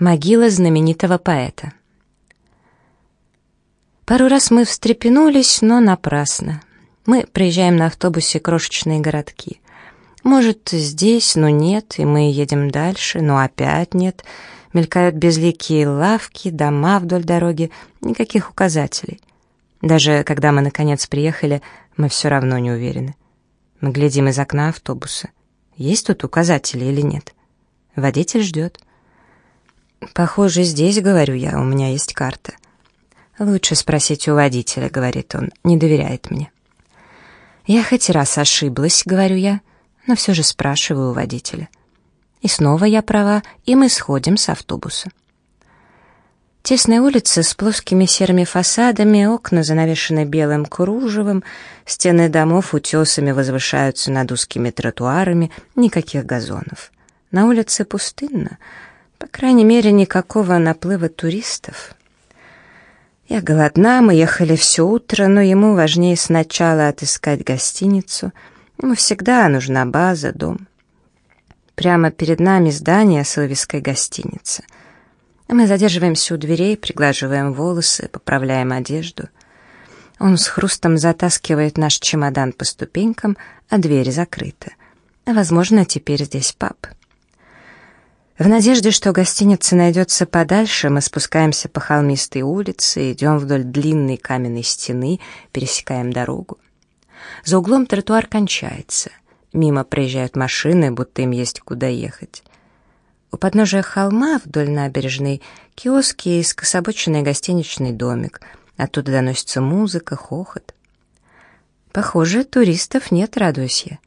Могила знаменитого поэта. Пару раз мы встрепенулись, но напрасно. Мы проезжаем на автобусе крошечные городки. Может, здесь, но нет, и мы едем дальше, но опять нет. Мелькают безликие лавки, дома вдоль дороги, никаких указателей. Даже когда мы, наконец, приехали, мы все равно не уверены. Мы глядим из окна автобуса. Есть тут указатели или нет? Водитель ждет. «Похоже, здесь, — говорю я, — у меня есть карта». «Лучше спросить у водителя», — говорит он, — «не доверяет мне». «Я хоть раз ошиблась», — говорю я, но все же спрашиваю у водителя. И снова я права, и мы сходим с автобуса. Тесная улица с плоскими серыми фасадами, окна занавешены белым кружевом, стены домов утесами возвышаются над узкими тротуарами, никаких газонов. На улице пустынно, по крайней мере, никакого наплыва туристов. Я голодна, мы ехали все утро, но ему важнее сначала отыскать гостиницу. Ему всегда нужна база, дом. Прямо перед нами здание с вывеской гостиницы. Мы задерживаемся у дверей, приглаживаем волосы, поправляем одежду. Он с хрустом затаскивает наш чемодан по ступенькам, а дверь закрыта. Возможно, теперь здесь паб. В надежде, что гостиница найдется подальше, мы спускаемся по холмистой улице, идем вдоль длинной каменной стены, пересекаем дорогу. За углом тротуар кончается. Мимо проезжают машины, будто им есть куда ехать. У подножия холма вдоль набережной киоски и скособоченный гостиничный домик. Оттуда доносится музыка, хохот. Похоже, туристов нет, радуюсь я.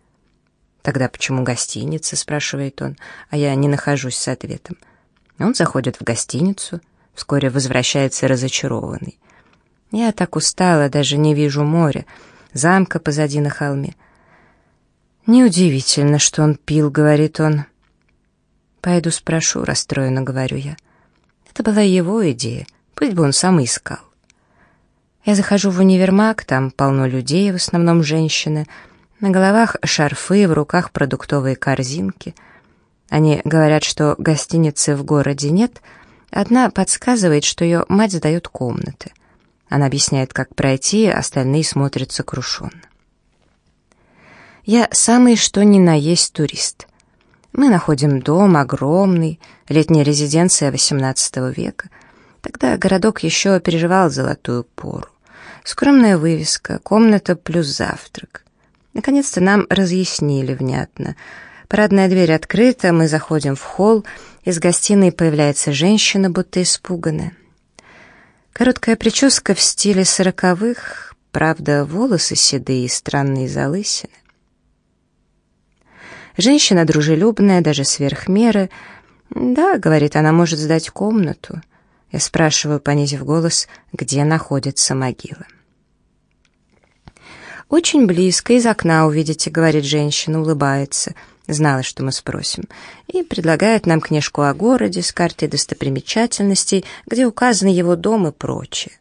«Тогда почему гостиница?» — спрашивает он, а я не нахожусь с ответом. Он заходит в гостиницу, вскоре возвращается разочарованный. Я так устала, даже не вижу моря, замка позади на холме. «Неудивительно, что он пил», — говорит он. «Пойду спрошу», — расстроенно говорю я. Это была его идея, пусть бы он сам искал. Я захожу в универмаг, там полно людей, в основном женщины — на головах шарфы, в руках продуктовые корзинки. Они говорят, что гостиницы в городе нет. Одна подсказывает, что ее мать сдает комнаты. Она объясняет, как пройти, остальные смотрят сокрушенно. Я самый что ни на есть турист. Мы находим дом огромный, летняя резиденция XVIII века. Тогда городок еще переживал золотую пору. Скромная вывеска, комната плюс завтрак. Наконец-то нам разъяснили внятно. Парадная дверь открыта, мы заходим в холл, из гостиной появляется женщина, будто испуганная. Короткая прическа в стиле сороковых, правда, волосы седые и странные залысины. Женщина дружелюбная, даже сверх меры. «Да», — говорит, — «она может сдать комнату». Я спрашиваю, понизив голос, где находится могила. «Очень близко, из окна увидите», — говорит женщина, улыбается. Знала, что мы спросим. И предлагает нам книжку о городе с картой достопримечательностей, где указаны его дом и прочее.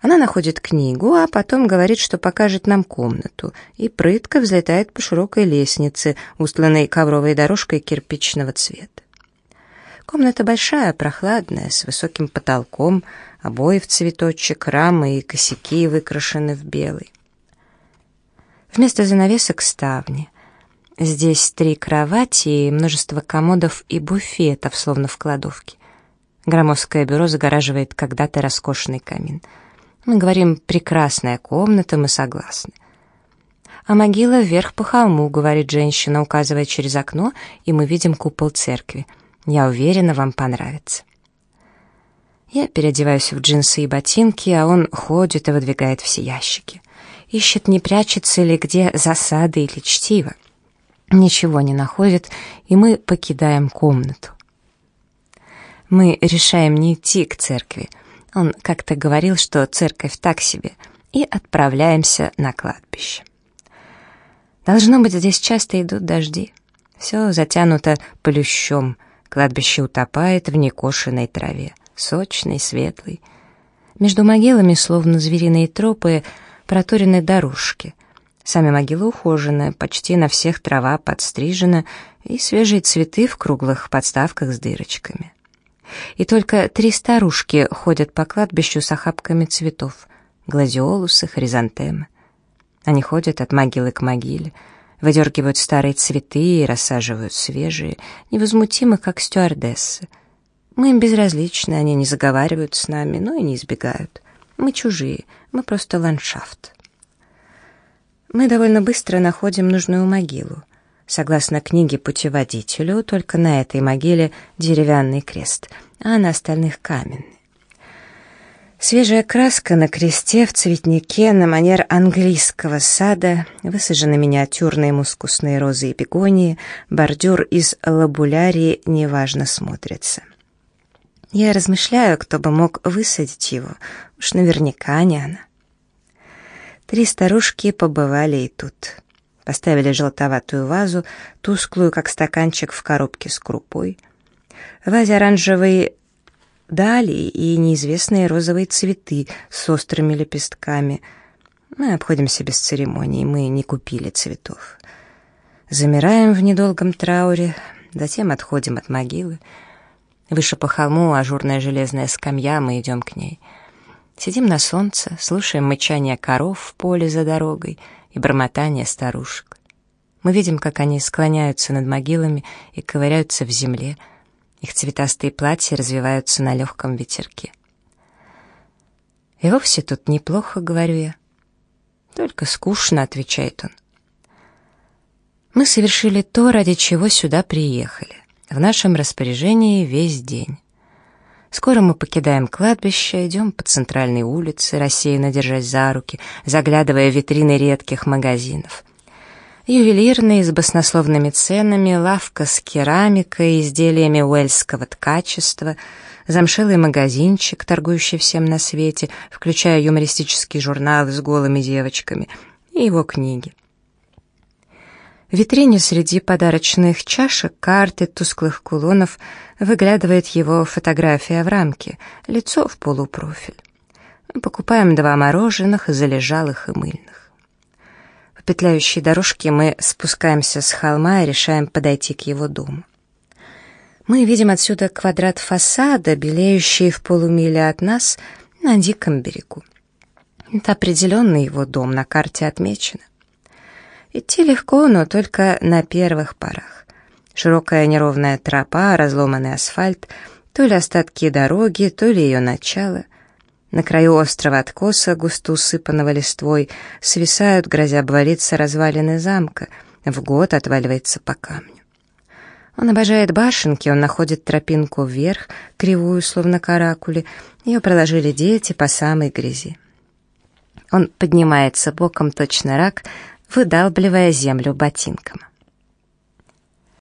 Она находит книгу, а потом говорит, что покажет нам комнату, и прытко взлетает по широкой лестнице, устланной ковровой дорожкой кирпичного цвета. Комната большая, прохладная, с высоким потолком, обои в цветочек, рамы и косяки выкрашены в белый. Вместо занавесок ставни. Здесь три кровати и множество комодов и буфетов, словно в кладовке. Громоздкое бюро загораживает когда-то роскошный камин. Мы говорим «прекрасная комната», мы согласны. «А могила вверх по холму», — говорит женщина, указывая через окно, и мы видим купол церкви. «Я уверена, вам понравится». Я переодеваюсь в джинсы и ботинки, а он ходит и выдвигает все ящики ищет, не прячется ли где засада или чтиво. Ничего не находит, и мы покидаем комнату. Мы решаем не идти к церкви. Он как-то говорил, что церковь так себе, и отправляемся на кладбище. Должно быть, здесь часто идут дожди. Все затянуто плющом, кладбище утопает в некошенной траве, сочной, светлой. Между могилами, словно звериные тропы, проторенной дорожки. Сами могилы ухожены, почти на всех трава подстрижена и свежие цветы в круглых подставках с дырочками. И только три старушки ходят по кладбищу с охапками цветов — гладиолусы, хризантемы. Они ходят от могилы к могиле, выдергивают старые цветы и рассаживают свежие, невозмутимо, как стюардессы. Мы им безразличны, они не заговаривают с нами, но и не избегают. Мы чужие, мы просто ландшафт. Мы довольно быстро находим нужную могилу. Согласно книге путеводителю, только на этой могиле деревянный крест, а на остальных каменный. Свежая краска на кресте в цветнике на манер английского сада, высажены миниатюрные мускусные розы и бегонии, бордюр из лабулярии неважно смотрится. Я размышляю, кто бы мог высадить его, уж наверняка не она. Три старушки побывали и тут. Поставили желтоватую вазу, тусклую, как стаканчик в коробке с крупой. Вазе оранжевые дали и неизвестные розовые цветы с острыми лепестками. Мы обходимся без церемоний, мы не купили цветов. Замираем в недолгом трауре, затем отходим от могилы. Выше по холму ажурная железная скамья, мы идем к ней — Сидим на солнце, слушаем мычание коров в поле за дорогой и бормотание старушек. Мы видим, как они склоняются над могилами и ковыряются в земле. Их цветастые платья развиваются на легком ветерке. «И вовсе тут неплохо», — говорю я. «Только скучно», — отвечает он. Мы совершили то, ради чего сюда приехали. В нашем распоряжении весь день. Скоро мы покидаем кладбище, идем по центральной улице, рассеянно держась за руки, заглядывая в витрины редких магазинов. Ювелирные с баснословными ценами, лавка с керамикой, изделиями уэльского ткачества, замшелый магазинчик, торгующий всем на свете, включая юмористические журналы с голыми девочками и его книги. В витрине среди подарочных чашек, карт тусклых кулонов выглядывает его фотография в рамке, лицо в полупрофиль. Мы покупаем два мороженых, залежалых и мыльных. По петляющей дорожке мы спускаемся с холма и решаем подойти к его дому. Мы видим отсюда квадрат фасада, белеющий в полумиле от нас на диком берегу. Это определенно его дом, на карте отмечено. Идти легко, но только на первых порах. Широкая неровная тропа, разломанный асфальт, то ли остатки дороги, то ли ее начало. На краю острого откоса, густо усыпанного листвой, свисают, грозя обвалиться развалины замка, в год отваливается по камню. Он обожает башенки, он находит тропинку вверх, кривую, словно каракули. Ее проложили дети по самой грязи. Он поднимается боком точно рак, выдалбливая землю ботинком.